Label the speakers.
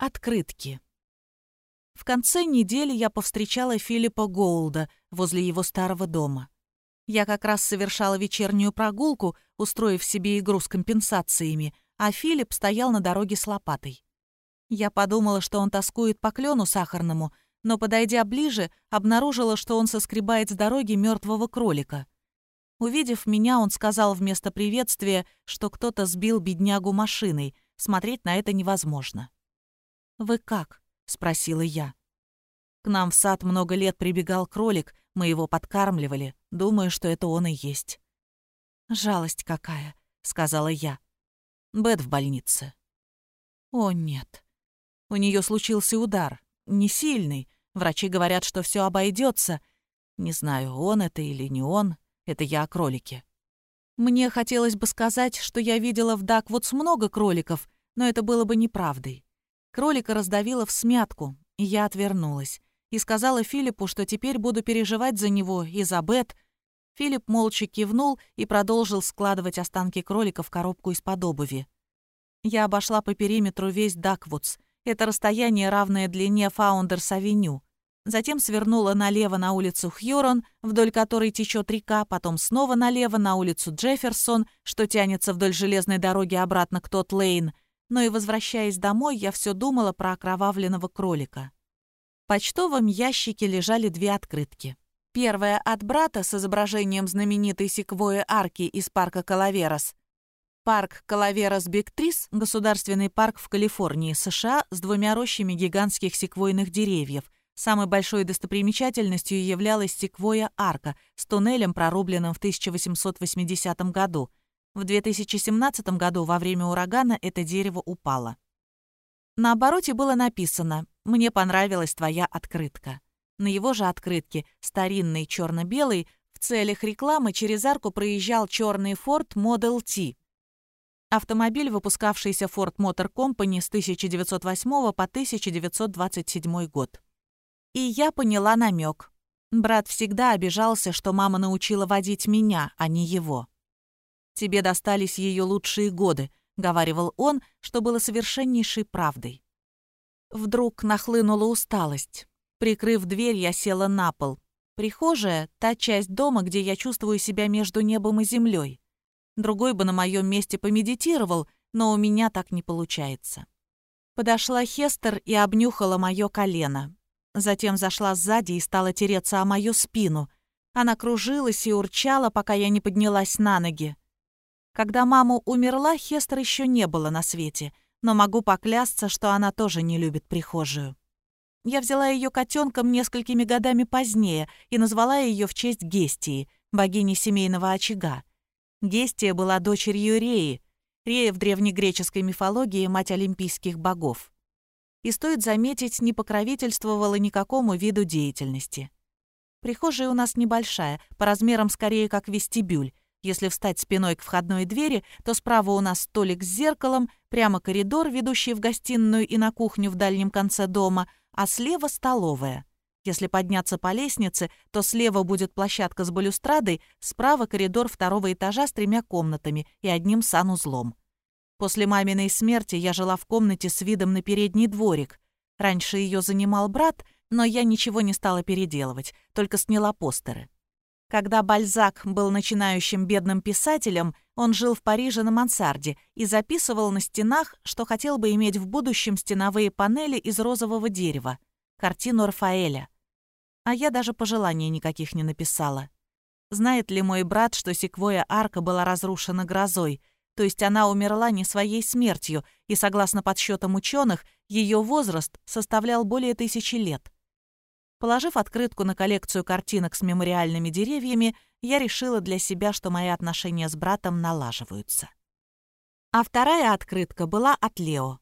Speaker 1: Открытки. В конце недели я повстречала Филиппа Гоулда возле его старого дома. Я как раз совершала вечернюю прогулку, устроив себе игру с компенсациями, а Филипп стоял на дороге с лопатой. Я подумала, что он тоскует по клену сахарному, но, подойдя ближе, обнаружила, что он соскребает с дороги мертвого кролика. Увидев меня, он сказал вместо приветствия, что кто-то сбил беднягу машиной. Смотреть на это невозможно. «Вы как?» — спросила я. К нам в сад много лет прибегал кролик, мы его подкармливали. Думаю, что это он и есть. «Жалость какая», — сказала я. Бет в больнице. «О, нет. У нее случился удар. Не сильный. Врачи говорят, что все обойдется. Не знаю, он это или не он. Это я о кролике. Мне хотелось бы сказать, что я видела в Даквудс много кроликов, но это было бы неправдой. Кролика раздавило в смятку, и я отвернулась. И сказала Филиппу, что теперь буду переживать за него и за Бет. Филипп молча кивнул и продолжил складывать останки кролика в коробку из-под обуви. Я обошла по периметру весь Даквудс. Это расстояние, равное длине Фаундерс-авеню. Затем свернула налево на улицу Хьюрон, вдоль которой течет река, потом снова налево на улицу Джефферсон, что тянется вдоль железной дороги обратно к Тот-Лейн — но и возвращаясь домой, я все думала про окровавленного кролика. В почтовом ящике лежали две открытки. Первая от брата с изображением знаменитой секвои арки из парка Калаверас. Парк Калаверас Бигтрис – государственный парк в Калифорнии, США, с двумя рощами гигантских секвойных деревьев. Самой большой достопримечательностью являлась секвоя арка с туннелем, прорубленным в 1880 году – в 2017 году во время урагана это дерево упало. На обороте было написано «Мне понравилась твоя открытка». На его же открытке, старинный черно-белый, в целях рекламы через арку проезжал черный Ford Model T. Автомобиль, выпускавшийся Ford Motor Company с 1908 по 1927 год. И я поняла намек. Брат всегда обижался, что мама научила водить меня, а не его. «Тебе достались ее лучшие годы», — говаривал он, что было совершеннейшей правдой. Вдруг нахлынула усталость. Прикрыв дверь, я села на пол. Прихожая — та часть дома, где я чувствую себя между небом и землей. Другой бы на моем месте помедитировал, но у меня так не получается. Подошла Хестер и обнюхала мое колено. Затем зашла сзади и стала тереться о мою спину. Она кружилась и урчала, пока я не поднялась на ноги. Когда мама умерла, Хестер еще не было на свете, но могу поклясться, что она тоже не любит прихожую. Я взяла ее котенком несколькими годами позднее и назвала ее в честь Гестии, богини семейного очага. Гестия была дочерью Реи. Рея в древнегреческой мифологии – мать олимпийских богов. И стоит заметить, не покровительствовала никакому виду деятельности. Прихожая у нас небольшая, по размерам скорее как вестибюль, если встать спиной к входной двери, то справа у нас столик с зеркалом, прямо коридор, ведущий в гостиную и на кухню в дальнем конце дома, а слева столовая. Если подняться по лестнице, то слева будет площадка с балюстрадой, справа коридор второго этажа с тремя комнатами и одним санузлом. После маминой смерти я жила в комнате с видом на передний дворик. Раньше ее занимал брат, но я ничего не стала переделывать, только сняла постеры. Когда Бальзак был начинающим бедным писателем, он жил в Париже на мансарде и записывал на стенах, что хотел бы иметь в будущем стеновые панели из розового дерева, картину Рафаэля. А я даже пожеланий никаких не написала. Знает ли мой брат, что секвоя арка была разрушена грозой, то есть она умерла не своей смертью, и, согласно подсчетам ученых, ее возраст составлял более тысячи лет. Положив открытку на коллекцию картинок с мемориальными деревьями, я решила для себя, что мои отношения с братом налаживаются. А вторая открытка была от Лео.